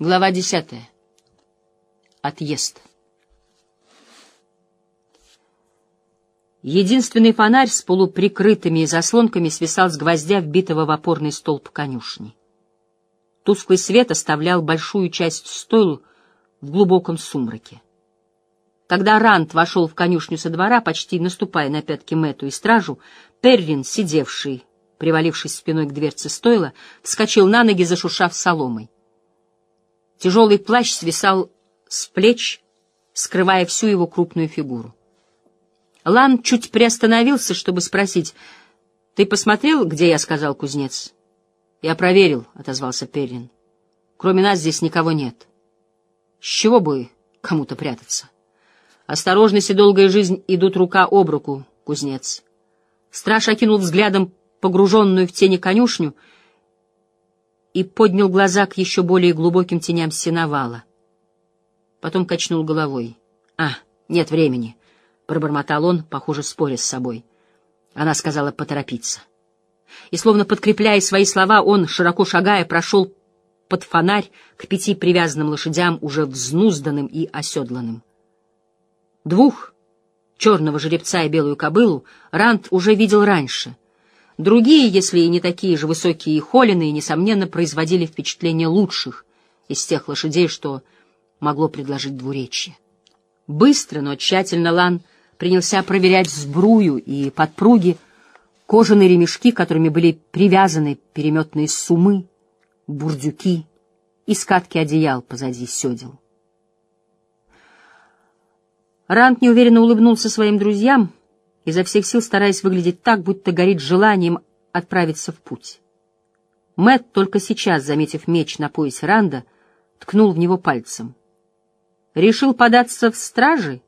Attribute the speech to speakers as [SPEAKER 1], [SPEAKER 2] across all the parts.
[SPEAKER 1] Глава десятая. Отъезд. Единственный фонарь с полуприкрытыми заслонками свисал с гвоздя, вбитого в опорный столб конюшни. Тусклый свет оставлял большую часть стойл в глубоком сумраке. Когда Рант вошел в конюшню со двора, почти наступая на пятки Мэту и стражу, Перрин, сидевший, привалившись спиной к дверце стойла, вскочил на ноги, зашуршав соломой. Тяжелый плащ свисал с плеч, скрывая всю его крупную фигуру. Лан чуть приостановился, чтобы спросить, «Ты посмотрел, где я сказал кузнец?» «Я проверил», — отозвался Перрин. «Кроме нас здесь никого нет. С чего бы кому-то прятаться?» «Осторожность и долгая жизнь идут рука об руку, кузнец». Страж окинул взглядом погруженную в тени конюшню и поднял глаза к еще более глубоким теням сеновала. Потом качнул головой. «А, нет времени», — пробормотал он, похоже, споря с собой. Она сказала поторопиться. И, словно подкрепляя свои слова, он, широко шагая, прошел под фонарь к пяти привязанным лошадям, уже взнузданным и оседланным. Двух, черного жеребца и белую кобылу, Рант уже видел раньше. Другие, если и не такие же высокие и холеные, несомненно, производили впечатление лучших из тех лошадей, что могло предложить двуречье. Быстро, но тщательно Лан принялся проверять сбрую и подпруги, кожаные ремешки, которыми были привязаны переметные сумы, бурдюки и скатки одеял позади седел. Рант неуверенно улыбнулся своим друзьям, изо всех сил стараясь выглядеть так, будто горит желанием отправиться в путь. Мэт только сейчас, заметив меч на поясе Ранда, ткнул в него пальцем. Решил податься в стражи?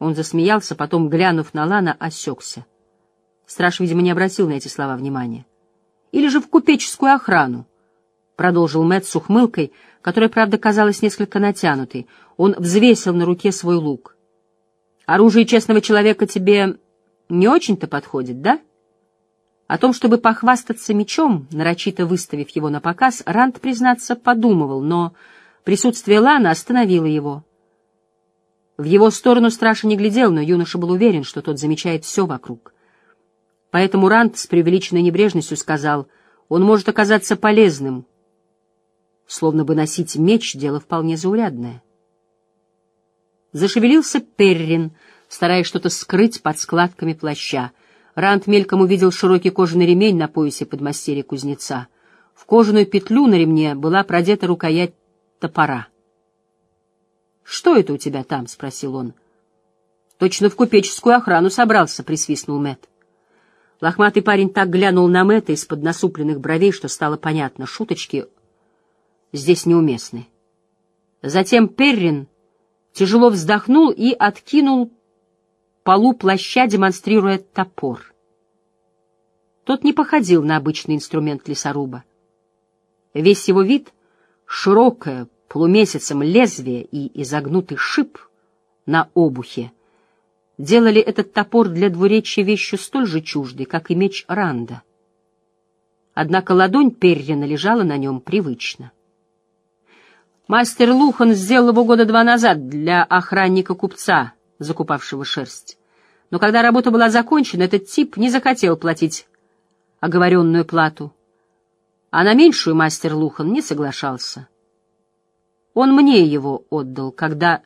[SPEAKER 1] Он засмеялся, потом, глянув на Лана, осекся. Страж, видимо, не обратил на эти слова внимания. Или же в купеческую охрану, — продолжил Мэтт с ухмылкой, которая, правда, казалась несколько натянутой. Он взвесил на руке свой лук. «Оружие честного человека тебе не очень-то подходит, да?» О том, чтобы похвастаться мечом, нарочито выставив его на показ, Ранд, признаться, подумывал, но присутствие Лана остановило его. В его сторону Страша не глядел, но юноша был уверен, что тот замечает все вокруг. Поэтому Рант с преувеличенной небрежностью сказал, он может оказаться полезным, словно бы носить меч — дело вполне заурядное. Зашевелился Перрин, стараясь что-то скрыть под складками плаща. Рант мельком увидел широкий кожаный ремень на поясе подмастерья кузнеца. В кожаную петлю на ремне была продета рукоять топора — «Что это у тебя там?» — спросил он. «Точно в купеческую охрану собрался», — присвистнул Мэт. Лохматый парень так глянул на Мэтта из-под насупленных бровей, что стало понятно, шуточки здесь неуместны. Затем Перрин тяжело вздохнул и откинул полу плаща, демонстрируя топор. Тот не походил на обычный инструмент лесоруба. Весь его вид — широкая, полумесяцем лезвие и изогнутый шип на обухе делали этот топор для двуречья вещью столь же чуждой, как и меч Ранда. Однако ладонь Перрина лежала на нем привычно. Мастер Лухан сделал его года два назад для охранника-купца, закупавшего шерсть. Но когда работа была закончена, этот тип не захотел платить оговоренную плату, а на меньшую мастер Лухан не соглашался. Он мне его отдал, когда...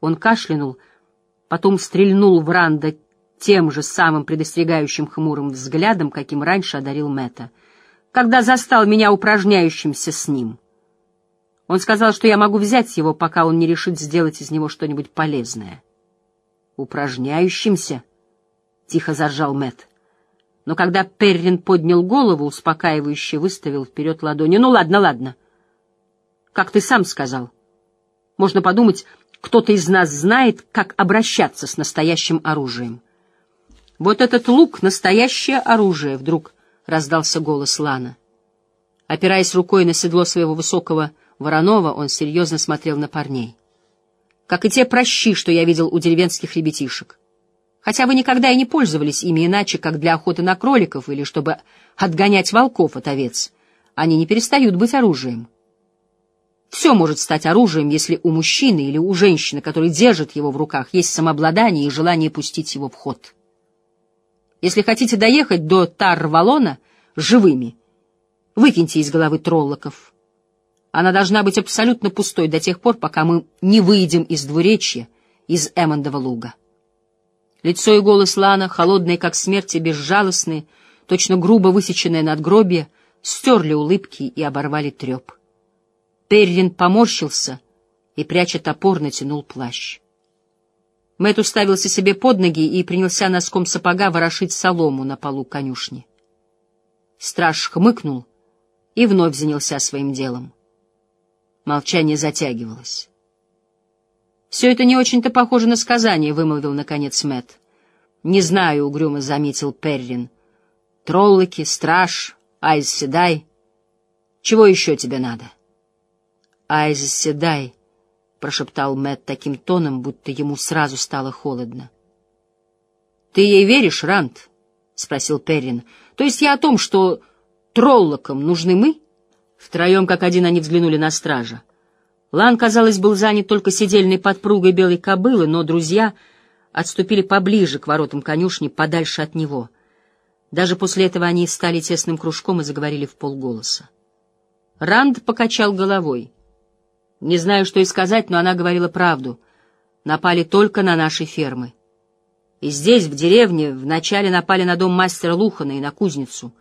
[SPEAKER 1] Он кашлянул, потом стрельнул в Ранда тем же самым предостерегающим хмурым взглядом, каким раньше одарил Мэтта, когда застал меня упражняющимся с ним. Он сказал, что я могу взять его, пока он не решит сделать из него что-нибудь полезное. «Упражняющимся?» — тихо заржал Мэтт. Но когда Перрин поднял голову, успокаивающе выставил вперед ладони. «Ну ладно, ладно» как ты сам сказал. Можно подумать, кто-то из нас знает, как обращаться с настоящим оружием. Вот этот лук — настоящее оружие, — вдруг раздался голос Лана. Опираясь рукой на седло своего высокого вороного, он серьезно смотрел на парней. Как и те прощи, что я видел у деревенских ребятишек. Хотя вы никогда и не пользовались ими иначе, как для охоты на кроликов или чтобы отгонять волков от овец. Они не перестают быть оружием. Все может стать оружием, если у мужчины или у женщины, который держит его в руках, есть самообладание и желание пустить его в ход. Если хотите доехать до Тар-Валона живыми, выкиньте из головы троллоков. Она должна быть абсолютно пустой до тех пор, пока мы не выйдем из двуречья, из Эммондова луга. Лицо и голос Лана, холодные, как смерть, и безжалостные, точно грубо высеченное надгробие, стерли улыбки и оборвали треп. Перрин поморщился и, пряча топор, натянул плащ. Мэтт уставился себе под ноги и принялся носком сапога ворошить солому на полу конюшни. Страж хмыкнул и вновь занялся своим делом. Молчание затягивалось. «Все это не очень-то похоже на сказание», — вымолвил, наконец, Мэтт. «Не знаю», — угрюмо заметил Перрин. «Троллоки, страж, Айз Седай. Чего еще тебе надо?» «Айз Седай», — прошептал Мэтт таким тоном, будто ему сразу стало холодно. «Ты ей веришь, Рант?» — спросил Перрин. «То есть я о том, что троллокам нужны мы?» Втроем, как один, они взглянули на стража. Лан, казалось, был занят только сидельной подпругой белой кобылы, но друзья отступили поближе к воротам конюшни, подальше от него. Даже после этого они стали тесным кружком и заговорили в полголоса. Ранд покачал головой — не знаю, что и сказать, но она говорила правду. Напали только на наши фермы. И здесь, в деревне, вначале напали на дом мастера Лухана и на кузницу.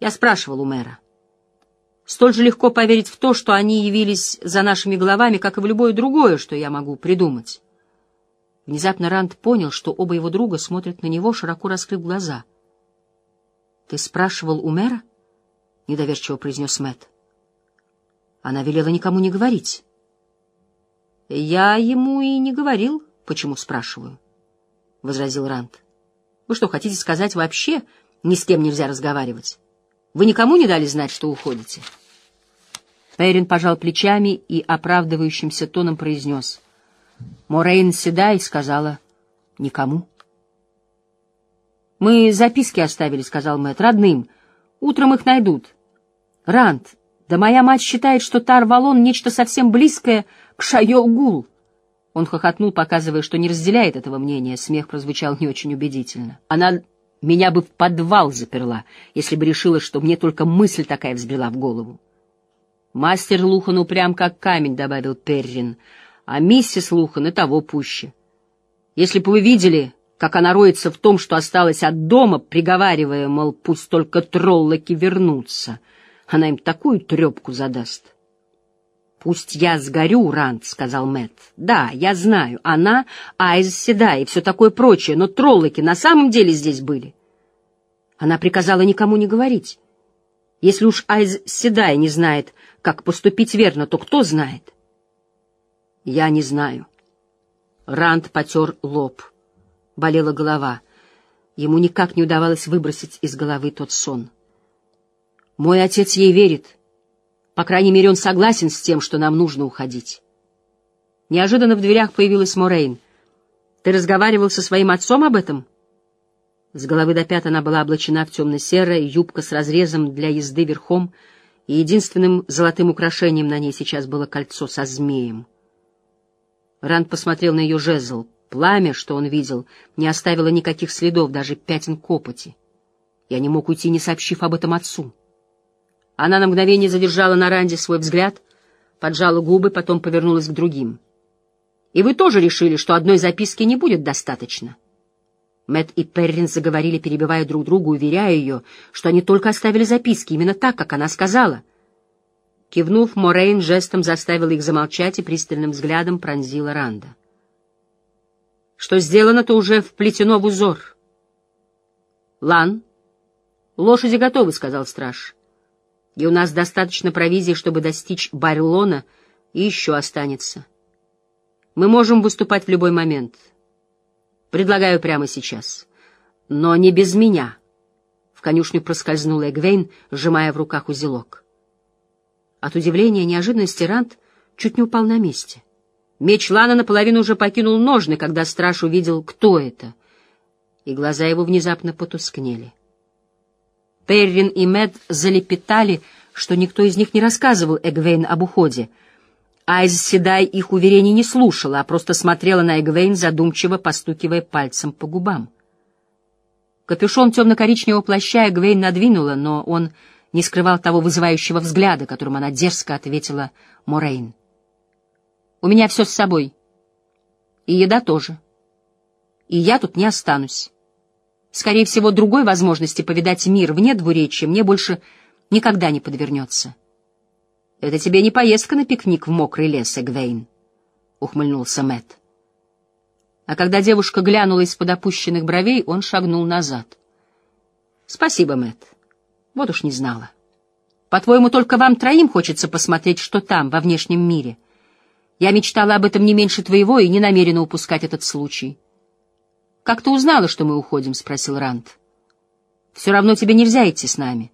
[SPEAKER 1] Я спрашивал у мэра. Столь же легко поверить в то, что они явились за нашими головами, как и в любое другое, что я могу придумать. Внезапно Ранд понял, что оба его друга смотрят на него, широко раскрыв глаза. — Ты спрашивал у мэра? — недоверчиво произнес Мэтт. Она велела никому не говорить. — Я ему и не говорил, почему спрашиваю, — возразил Рант. — Вы что, хотите сказать, вообще ни с кем нельзя разговаривать? Вы никому не дали знать, что уходите? Перин пожал плечами и оправдывающимся тоном произнес. Морейн Седай сказала никому. — Мы записки оставили, — сказал Мэтт, — родным. Утром их найдут. Рант, да моя мать считает, что Тар-Валон — нечто совсем близкое к Шайо-Гул. Он хохотнул, показывая, что не разделяет этого мнения. Смех прозвучал не очень убедительно. Она меня бы в подвал заперла, если бы решила, что мне только мысль такая взбрела в голову. Мастер Лухан упрям как камень, — добавил Перрин, — а миссис Лухан и того пуще. Если бы вы видели, как она роется в том, что осталось от дома, приговаривая, мол, пусть только троллоки вернутся — она им такую трепку задаст. — Пусть я сгорю, Рант, — сказал Мэтт. — Да, я знаю, она, Айз Седа и все такое прочее, но троллоки на самом деле здесь были. Она приказала никому не говорить. Если уж Айз Седай не знает, как поступить верно, то кто знает? — Я не знаю. Рант потер лоб. Болела голова. Ему никак не удавалось выбросить из головы тот сон. — мой отец ей верит. По крайней мере, он согласен с тем, что нам нужно уходить. Неожиданно в дверях появилась Морейн. «Ты разговаривал со своим отцом об этом?» С головы до пят она была облачена в темно-серое, юбка с разрезом для езды верхом, и единственным золотым украшением на ней сейчас было кольцо со змеем. Ранд посмотрел на ее жезл. Пламя, что он видел, не оставило никаких следов, даже пятен копоти. Я не мог уйти, не сообщив об этом отцу. Она на мгновение задержала на Ранде свой взгляд, поджала губы, потом повернулась к другим. «И вы тоже решили, что одной записки не будет достаточно?» Мэт и Перрин заговорили, перебивая друг друга, уверяя ее, что они только оставили записки, именно так, как она сказала. Кивнув, Морейн жестом заставила их замолчать и пристальным взглядом пронзила Ранда. «Что сделано, то уже вплетено в узор». «Лан, лошади готовы», — сказал страж и у нас достаточно провизии, чтобы достичь Барилона, и еще останется. Мы можем выступать в любой момент. Предлагаю прямо сейчас. Но не без меня. В конюшню проскользнула Эгвейн, сжимая в руках узелок. От удивления и неожиданности Рант чуть не упал на месте. Меч Лана наполовину уже покинул ножны, когда страж увидел, кто это, и глаза его внезапно потускнели. Перрин и Мед залепетали, что никто из них не рассказывал Эгвейн об уходе. Айз Седай их уверений не слушала, а просто смотрела на Эгвейн, задумчиво постукивая пальцем по губам. Капюшон темно-коричневого плаща Эгвейн надвинула, но он не скрывал того вызывающего взгляда, которым она дерзко ответила Морейн. «У меня все с собой. И еда тоже. И я тут не останусь. Скорее всего, другой возможности повидать мир вне двуречья мне больше никогда не подвернется». «Это тебе не поездка на пикник в мокрый лес, Эгвейн», — ухмыльнулся Мэтт. А когда девушка глянула из-под опущенных бровей, он шагнул назад. «Спасибо, Мэтт. Вот уж не знала. По-твоему, только вам троим хочется посмотреть, что там, во внешнем мире? Я мечтала об этом не меньше твоего и не намерена упускать этот случай». «Как ты узнала, что мы уходим?» — спросил Рант. «Все равно тебе нельзя идти с нами.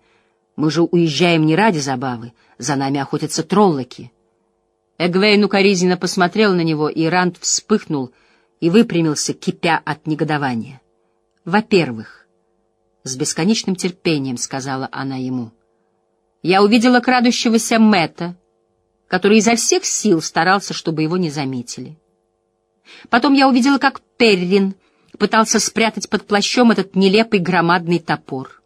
[SPEAKER 1] Мы же уезжаем не ради забавы. За нами охотятся троллоки». Эгвейн укоризненно посмотрел на него, и Рант вспыхнул — и выпрямился, кипя от негодования. «Во-первых, с бесконечным терпением, — сказала она ему, — я увидела крадущегося Мэтта, который изо всех сил старался, чтобы его не заметили. Потом я увидела, как Перрин пытался спрятать под плащом этот нелепый громадный топор.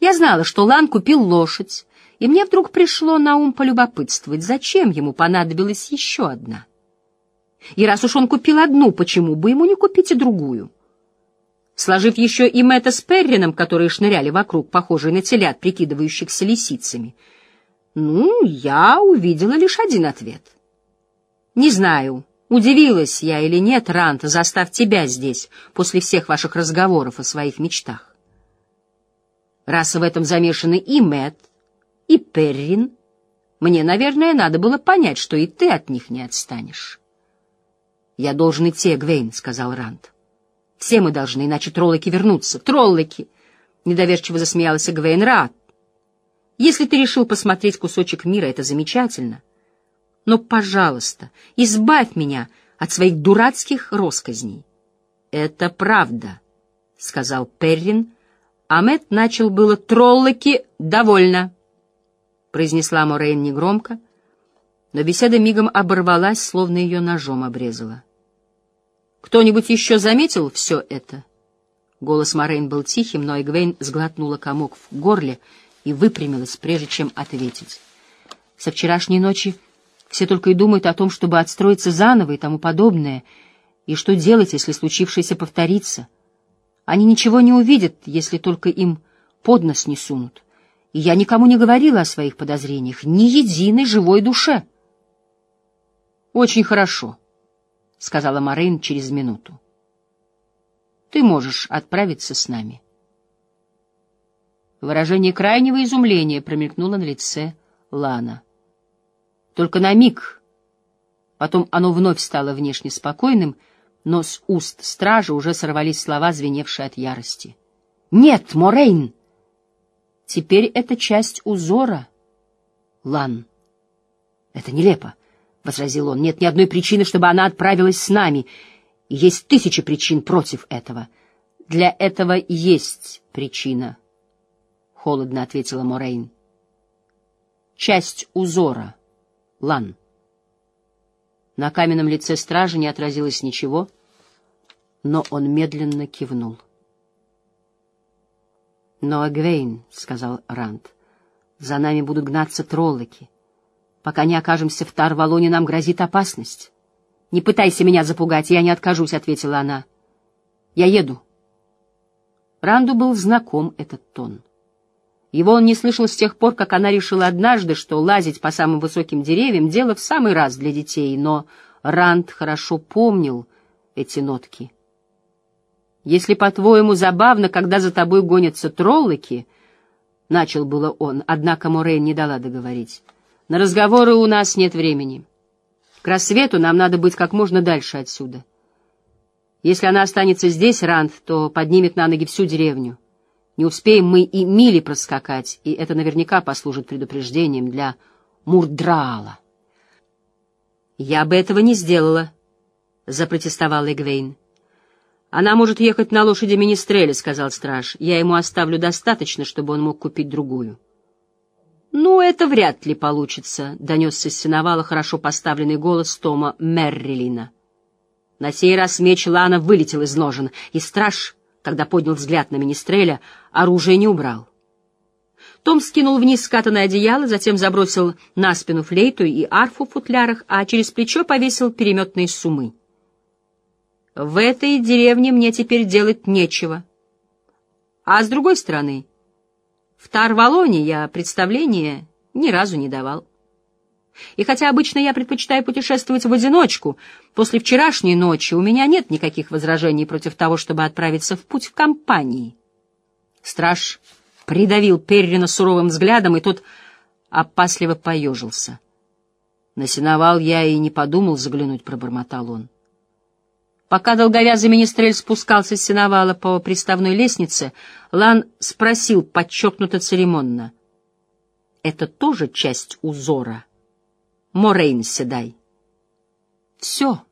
[SPEAKER 1] Я знала, что Лан купил лошадь, и мне вдруг пришло на ум полюбопытствовать, зачем ему понадобилась еще одна — и раз уж он купил одну, почему бы ему не купить и другую? Сложив еще и Мэтта с Перрином, которые шныряли вокруг, похожие на телят, прикидывающихся лисицами, ну, я увидела лишь один ответ. Не знаю, удивилась я или нет, Рант, застав тебя здесь, после всех ваших разговоров о своих мечтах. Раз в этом замешаны и Мэтт, и Перрин, мне, наверное, надо было понять, что и ты от них не отстанешь. «Я должен идти, Эгвейн», — сказал Ранд. «Все мы должны, иначе троллоки вернутся». «Троллоки!» — недоверчиво засмеялась Эгвейн. «Рад. Если ты решил посмотреть кусочек мира, это замечательно. Но, пожалуйста, избавь меня от своих дурацких росказней». «Это правда», — сказал Перрин. Амет начал было «троллоки довольно», — произнесла Морейн негромко, но беседа мигом оборвалась, словно ее ножом обрезала. «Кто-нибудь еще заметил все это?» Голос Морейн был тихим, но Эгвейн сглотнула комок в горле и выпрямилась, прежде чем ответить. «Со вчерашней ночи все только и думают о том, чтобы отстроиться заново и тому подобное, и что делать, если случившееся повторится. Они ничего не увидят, если только им под нос не сунут. И я никому не говорила о своих подозрениях, ни единой живой душе». «Очень хорошо», — сказала Морейн через минуту. «Ты можешь отправиться с нами». Выражение крайнего изумления промелькнуло на лице Лана. Только на миг. Потом оно вновь стало внешне спокойным, но с уст стража уже сорвались слова, звеневшие от ярости. «Нет, Морейн!» «Теперь это часть узора, Лан. Это нелепо возразил он. Нет ни одной причины, чтобы она отправилась с нами. Есть тысячи причин против этого. Для этого есть причина, — холодно ответила Морейн. Часть узора, Лан. На каменном лице стража не отразилось ничего, но он медленно кивнул. «Но, Эгвейн, — сказал Ранд, — за нами будут гнаться троллоки. Пока не окажемся в Тарвалоне, нам грозит опасность. — Не пытайся меня запугать, я не откажусь, — ответила она. — Я еду. Ранду был знаком этот тон. Его он не слышал с тех пор, как она решила однажды, что лазить по самым высоким деревьям — дело в самый раз для детей, но Ранд хорошо помнил эти нотки. «Если, по-твоему, забавно, когда за тобой гонятся троллоки...» — начал было он, однако Морейн не дала договорить. На разговоры у нас нет времени. К рассвету нам надо быть как можно дальше отсюда. Если она останется здесь, Ранд, то поднимет на ноги всю деревню. Не успеем мы и мили проскакать, и это наверняка послужит предупреждением для Мурдраала. «Я бы этого не сделала», — запротестовал Эгвейн. «Она может ехать на лошади Министреля», — сказал страж. «Я ему оставлю достаточно, чтобы он мог купить другую». «Ну, это вряд ли получится», — донесся с сеновала хорошо поставленный голос Тома Меррилина. На сей раз меч Лана вылетел из ножен, и страж, когда поднял взгляд на Министреля, оружие не убрал. Том скинул вниз скатанное одеяло, затем забросил на спину флейту и арфу в футлярах, а через плечо повесил переметные сумы. «В этой деревне мне теперь делать нечего. А с другой стороны...» В Тарвалоне я представления ни разу не давал. И хотя обычно я предпочитаю путешествовать в одиночку, после вчерашней ночи у меня нет никаких возражений против того, чтобы отправиться в путь в компании. Страж придавил Перрина суровым взглядом, и тот опасливо поежился. На сеновал я и не подумал заглянуть, пробормотал он. Пока долговязый министрель спускался с сеновала по приставной лестнице, Лан спросил подчеркнуто церемонно. — Это тоже часть узора? Морейн Седай. — Все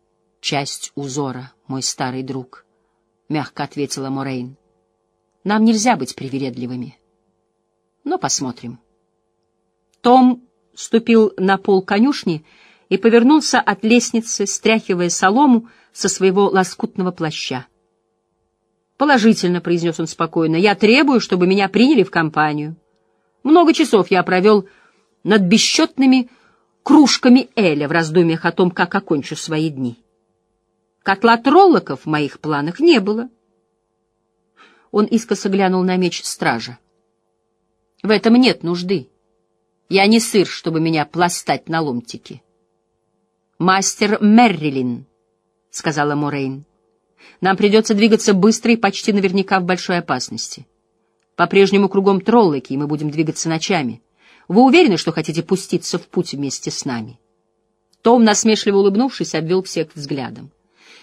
[SPEAKER 1] часть узора, мой старый друг, — мягко ответила Морейн. — Нам нельзя быть привередливыми. Но посмотрим. Том ступил на пол конюшни и повернулся от лестницы, стряхивая солому, со своего лоскутного плаща. «Положительно», — произнес он спокойно, — «я требую, чтобы меня приняли в компанию. Много часов я провел над бесчетными кружками Эля в раздумьях о том, как окончу свои дни. Котла троллоков в моих планах не было». Он искоса глянул на меч стража. «В этом нет нужды. Я не сыр, чтобы меня пластать на ломтики». «Мастер Меррилин», — сказала Морейн. «Нам придется двигаться быстро и почти наверняка в большой опасности. По-прежнему кругом троллоки, и мы будем двигаться ночами. Вы уверены, что хотите пуститься в путь вместе с нами?» Том, насмешливо улыбнувшись, обвел всех взглядом.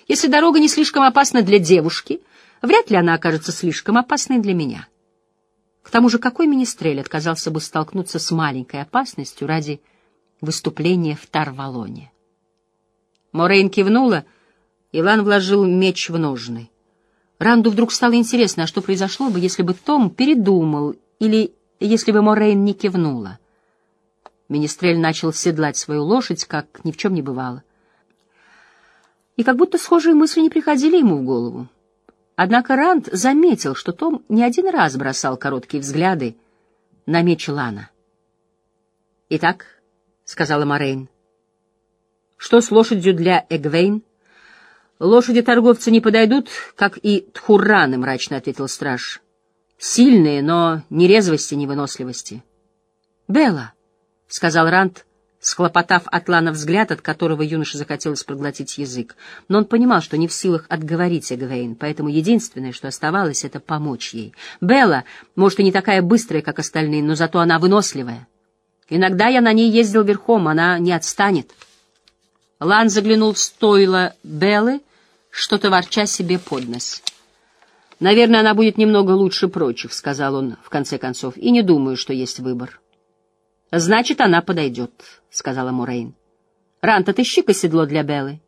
[SPEAKER 1] «Если дорога не слишком опасна для девушки, вряд ли она окажется слишком опасной для меня». К тому же какой министрель отказался бы столкнуться с маленькой опасностью ради выступления в Тарвалоне? Морейн кивнула — Илан вложил меч в ножны. Ранду вдруг стало интересно, а что произошло бы, если бы Том передумал или если бы Морейн не кивнула. Министрель начал седлать свою лошадь, как ни в чем не бывало. И как будто схожие мысли не приходили ему в голову. Однако Ранд заметил, что Том не один раз бросал короткие взгляды на меч Лана. «Итак», — сказала Морейн, — «что с лошадью для Эгвейн?» «Лошади торговца не подойдут, как и тхурраны», — мрачно ответил страж. «Сильные, но ни резвости, ни выносливости». «Белла», — сказал Рант, схлопотав от Лана взгляд, от которого юноше захотелось проглотить язык. Но он понимал, что не в силах отговорить Эгвейн, поэтому единственное, что оставалось, — это помочь ей. «Белла, может, и не такая быстрая, как остальные, но зато она выносливая. Иногда я на ней ездил верхом, она не отстанет». Лан заглянул в стойло Беллы, что-то ворча себе под нос. «Наверное, она будет немного лучше прочих», — сказал он в конце концов, — «и не думаю, что есть выбор». «Значит, она подойдет», — сказала Мурейн. «Рант, отыщи-ка седло для Беллы.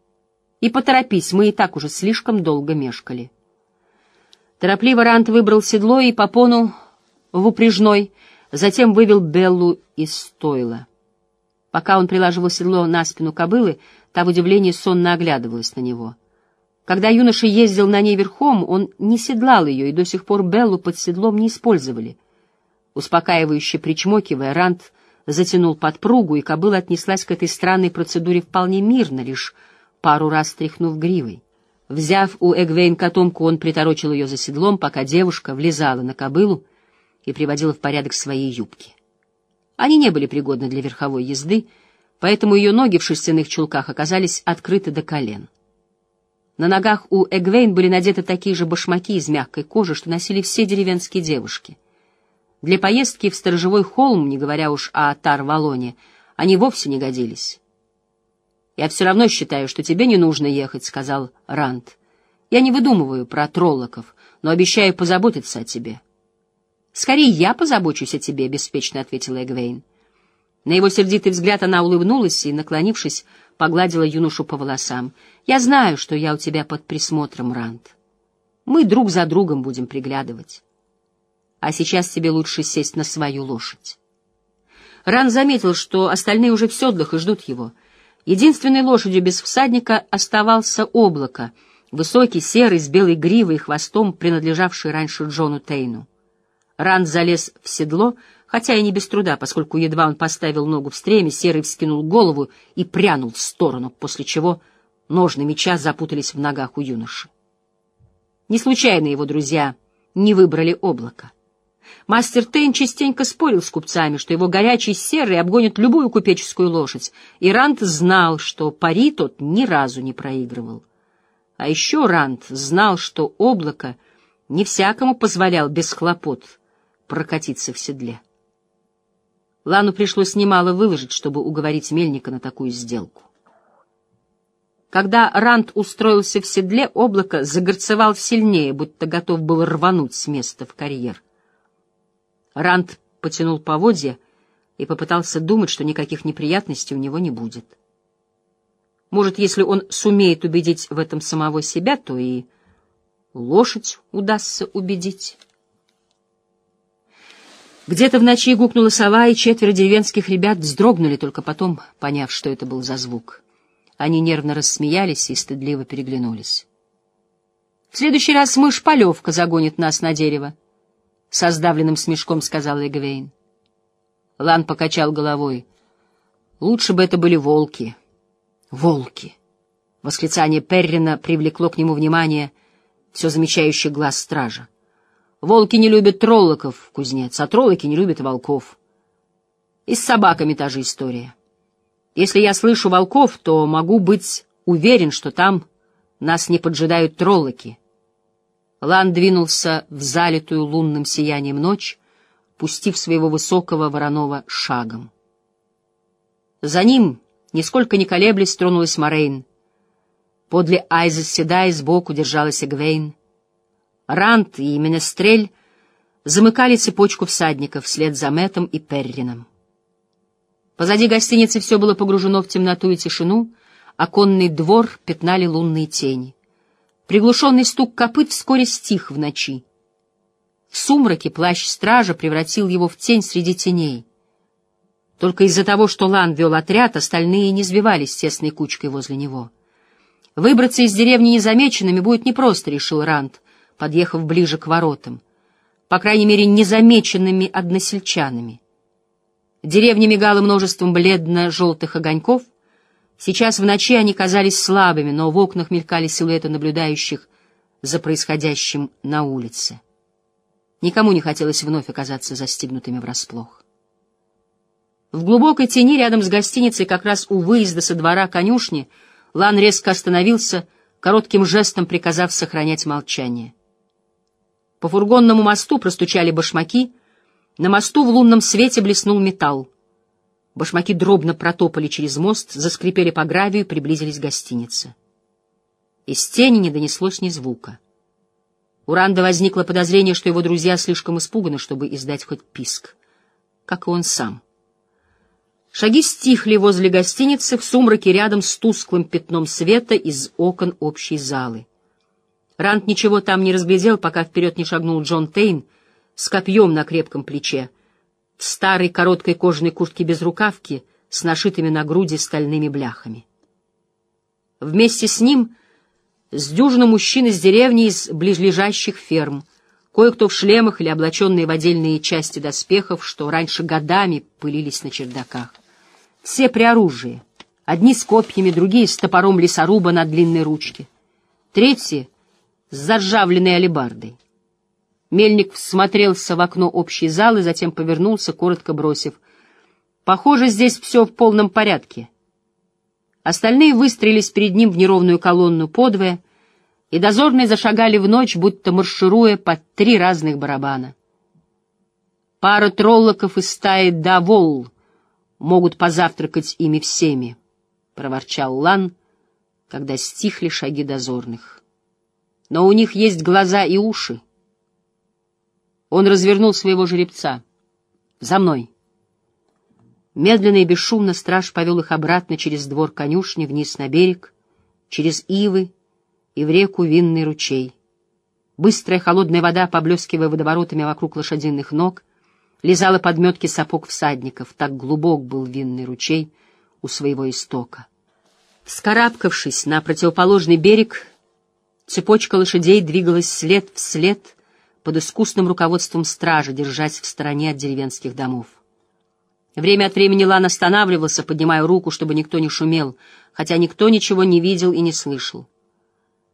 [SPEAKER 1] И поторопись, мы и так уже слишком долго мешкали». Торопливо Рант выбрал седло и попону в упряжной, затем вывел Беллу из стойла. Пока он прилаживал седло на спину кобылы, та в удивлении сонно оглядывалась на него — когда юноша ездил на ней верхом, он не седлал ее, и до сих пор Беллу под седлом не использовали. Успокаивающе причмокивая, Рант затянул подпругу, и кобыла отнеслась к этой странной процедуре вполне мирно, лишь пару раз стряхнув гривой. Взяв у Эгвейн котомку, он приторочил ее за седлом, пока девушка влезала на кобылу и приводила в порядок свои юбки. Они не были пригодны для верховой езды, поэтому ее ноги в шерстяных чулках оказались открыты до колен. На ногах у Эгвейн были надеты такие же башмаки из мягкой кожи, что носили все деревенские девушки. Для поездки в сторожевой холм, не говоря уж о Тар-Валоне, они вовсе не годились. «Я все равно считаю, что тебе не нужно ехать», — сказал Ранд. «Я не выдумываю про троллоков, но обещаю позаботиться о тебе». «Скорее я позабочусь о тебе», — беспечно ответила Эгвейн. На его сердитый взгляд она улыбнулась и, наклонившись, погладила юношу по волосам. «Я знаю, что я у тебя под присмотром, Ранд. Мы друг за другом будем приглядывать. А сейчас тебе лучше сесть на свою лошадь». Ран заметил, что остальные уже в седлах и ждут его. Единственной лошадью без всадника оставался облако, высокий, серый, с белой гривой и хвостом, принадлежавший раньше Джону Тейну. Ран залез в седло, хотя и не без труда, поскольку едва он поставил ногу в стреме, серый вскинул голову и прянул в сторону, после чего ножны меча запутались в ногах у юноши. Не случайно его друзья не выбрали облако. Мастер Тейн частенько спорил с купцами, что его горячий серый обгонит любую купеческую лошадь, и Рант знал, что пари тот ни разу не проигрывал. А еще Рант знал, что облако не всякому позволял без хлопот прокатиться в седле. Лану пришлось немало выложить, чтобы уговорить Мельника на такую сделку. Когда Рант устроился в седле, облако загорцевал сильнее, будто готов был рвануть с места в карьер. Рант потянул поводья и попытался думать, что никаких неприятностей у него не будет. Может, если он сумеет убедить в этом самого себя, то и лошадь удастся убедить. Где-то в ночи гукнула сова, и четверо деревенских ребят вздрогнули, только потом, поняв, что это был за звук. Они нервно рассмеялись и стыдливо переглянулись. «В следующий раз мышь-полевка загонит нас на дерево», — со сдавленным смешком сказал Эгвейн. Лан покачал головой. «Лучше бы это были волки». «Волки!» Восклицание Перрина привлекло к нему внимание все замечающий глаз стража. «Волки не любят троллоков, кузнец, а троллоки не любят волков. И с собаками та же история». Если я слышу волков, то могу быть уверен, что там нас не поджидают троллоки. Лан двинулся в залитую лунным сиянием ночь, пустив своего высокого вороного шагом. За ним, нисколько не колеблясь, тронулась Морейн. Подле Айза Седай сбоку держалась Эгвейн. Рант и Менестрель замыкали цепочку всадников вслед за Мэтом и Перрином. Позади гостиницы все было погружено в темноту и тишину, оконный двор пятнали лунные тени. Приглушенный стук копыт вскоре стих в ночи. В сумраке плащ стража превратил его в тень среди теней. Только из-за того, что Лан вел отряд, остальные не сбивались тесной кучкой возле него. Выбраться из деревни незамеченными будет непросто, решил Ранд, подъехав ближе к воротам. По крайней мере, незамеченными односельчанами. Деревня мигала множеством бледно-желтых огоньков. Сейчас в ночи они казались слабыми, но в окнах мелькали силуэты наблюдающих за происходящим на улице. Никому не хотелось вновь оказаться застигнутыми врасплох. В глубокой тени рядом с гостиницей, как раз у выезда со двора конюшни, Лан резко остановился, коротким жестом приказав сохранять молчание. По фургонному мосту простучали башмаки — на мосту в лунном свете блеснул металл. Башмаки дробно протопали через мост, заскрипели по гравию и приблизились к гостинице. Из тени не донеслось ни звука. У Ранда возникло подозрение, что его друзья слишком испуганы, чтобы издать хоть писк, как и он сам. Шаги стихли возле гостиницы в сумраке рядом с тусклым пятном света из окон общей залы. Ранд ничего там не разглядел, пока вперед не шагнул Джон Тейн — с копьем на крепком плече, в старой короткой кожаной куртке без рукавки с нашитыми на груди стальными бляхами. Вместе с ним с дюжина мужчин из деревни из ближлежащих ферм, кое-кто в шлемах или облаченные в отдельные части доспехов, что раньше годами пылились на чердаках. Все при оружии, одни с копьями, другие с топором лесоруба на длинной ручке, третьи с заржавленной алебардой. Мельник всмотрелся в окно общей залы, затем повернулся, коротко бросив. «Похоже, здесь все в полном порядке». Остальные выстроились перед ним в неровную колонну подвое, и дозорные зашагали в ночь, будто маршируя под три разных барабана. Пара троллоков из стаи «Давол» могут позавтракать ими всеми, — проворчал Лан, когда стихли шаги дозорных. Но у них есть глаза и уши. Он развернул своего жеребца. «За мной!» Медленно и бесшумно страж повел их обратно через двор конюшни вниз на берег, через ивы и в реку Винный ручей. Быстрая холодная вода, поблескивая водоворотами вокруг лошадиных ног, лизала подметки сапог всадников, так глубок был винный ручей у своего истока. Вскарабкавшись на противоположный берег, цепочка лошадей двигалась след в след под искусным руководством стражи, держась в стороне от деревенских домов. Время от времени Лан останавливался, поднимая руку, чтобы никто не шумел, хотя никто ничего не видел и не слышал.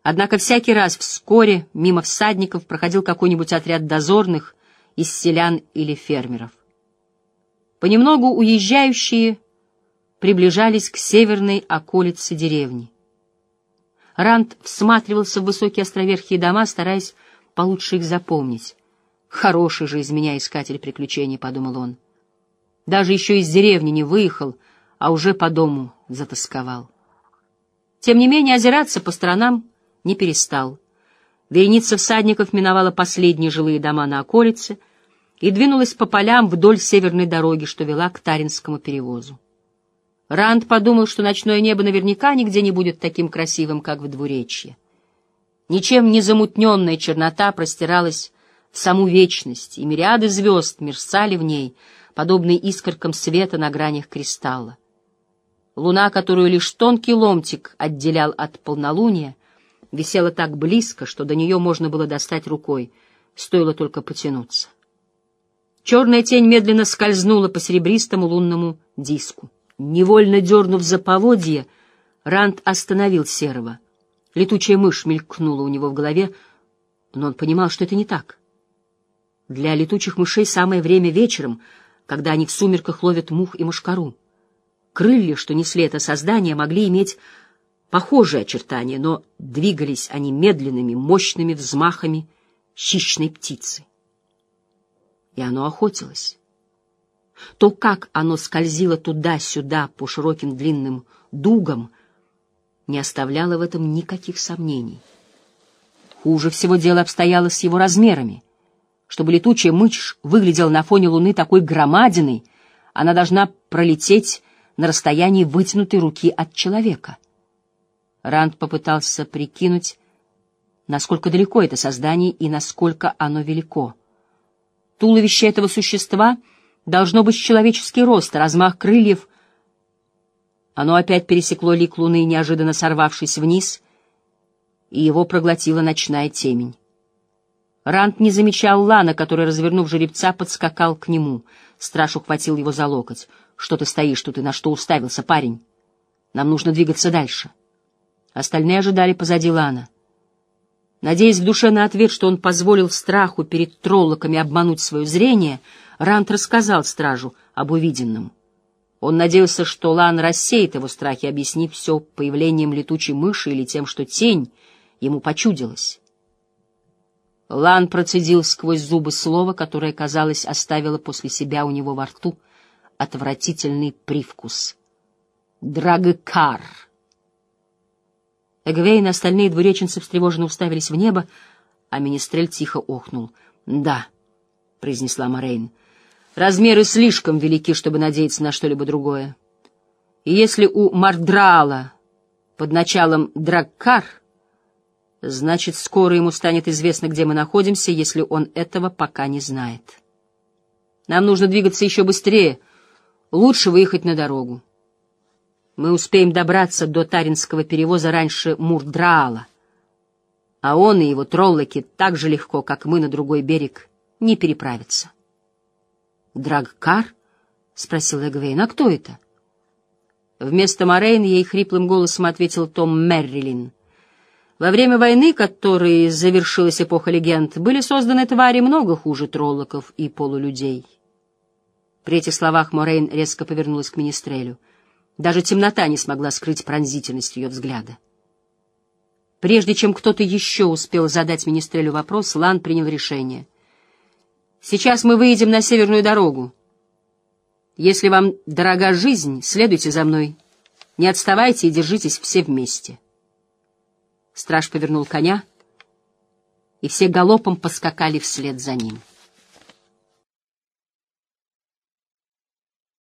[SPEAKER 1] Однако всякий раз вскоре мимо всадников проходил какой-нибудь отряд дозорных из селян или фермеров. Понемногу уезжающие приближались к северной околице деревни. Ранд всматривался в высокие островерхие дома, стараясь получше их запомнить. «Хороший же из меня искатель приключений», — подумал он. Даже еще из деревни не выехал, а уже по дому затасковал. Тем не менее, озираться по сторонам не перестал. Вереница всадников миновала последние жилые дома на околице и двинулась по полям вдоль северной дороги, что вела к Таринскому перевозу. Ранд подумал, что ночное небо наверняка нигде не будет таким красивым, как в двуречье. Ничем не замутненная чернота простиралась в саму вечность, и мириады звезд мерцали в ней, подобные искоркам света на гранях кристалла. Луна, которую лишь тонкий ломтик отделял от полнолуния, висела так близко, что до нее можно было достать рукой, стоило только потянуться. Черная тень медленно скользнула по серебристому лунному диску. Невольно дернув за поводье, Ранд остановил Серого. Летучая мышь мелькнула у него в голове, но он понимал, что это не так. Для летучих мышей самое время вечером, когда они в сумерках ловят мух и мушкару. Крылья, что несли это создание, могли иметь похожие очертания, но двигались они медленными, мощными взмахами хищной птицы. И оно охотилось. То, как оно скользило туда-сюда по широким длинным дугам, не оставляло в этом никаких сомнений. Хуже всего дело обстояло с его размерами. Чтобы летучая мышь выглядела на фоне луны такой громадиной, она должна пролететь на расстоянии вытянутой руки от человека. Ранд попытался прикинуть, насколько далеко это создание и насколько оно велико. Туловище этого существа — Должно быть человеческий рост, размах крыльев. Оно опять пересекло лик луны, неожиданно сорвавшись вниз, и его проглотила ночная темень. Рант не замечал Лана, который, развернув жеребца, подскакал к нему. Страж ухватил его за локоть. — Что ты стоишь тут и на что уставился, парень? Нам нужно двигаться дальше. Остальные ожидали позади Лана. Надеясь в душе на ответ, что он позволил страху перед троллоками обмануть свое зрение, — Рант рассказал стражу об увиденном. Он надеялся, что Лан рассеет его страхи, объяснив все появлением летучей мыши или тем, что тень ему почудилась. Лан процедил сквозь зубы слово, которое, казалось, оставило после себя у него во рту отвратительный привкус. «Драгыкар!» Эгвейн и остальные двуреченцы встревоженно уставились в небо, а Министрель тихо охнул. «Да», — произнесла Морейн, — Размеры слишком велики, чтобы надеяться на что-либо другое. И если у Мардраала под началом Драккар, значит, скоро ему станет известно, где мы находимся, если он этого пока не знает. Нам нужно двигаться еще быстрее, лучше выехать на дорогу. Мы успеем добраться до Таринского перевоза раньше Мурдраала, а он и его троллоки так же легко, как мы на другой берег, не переправятся. «Драгкар?» — спросил Эгвейн. «А кто это?» Вместо Морейн ей хриплым голосом ответил Том Меррилин. Во время войны, которой завершилась эпоха легенд, были созданы твари много хуже троллоков и полулюдей. При этих словах Морейн резко повернулась к Министрелю. Даже темнота не смогла скрыть пронзительность ее взгляда. Прежде чем кто-то еще успел задать Министрелю вопрос, Лан принял решение — Сейчас мы выедем на северную дорогу. Если вам дорога жизнь, следуйте за мной. Не отставайте и держитесь все вместе. Страж повернул коня, и все галопом поскакали вслед за ним.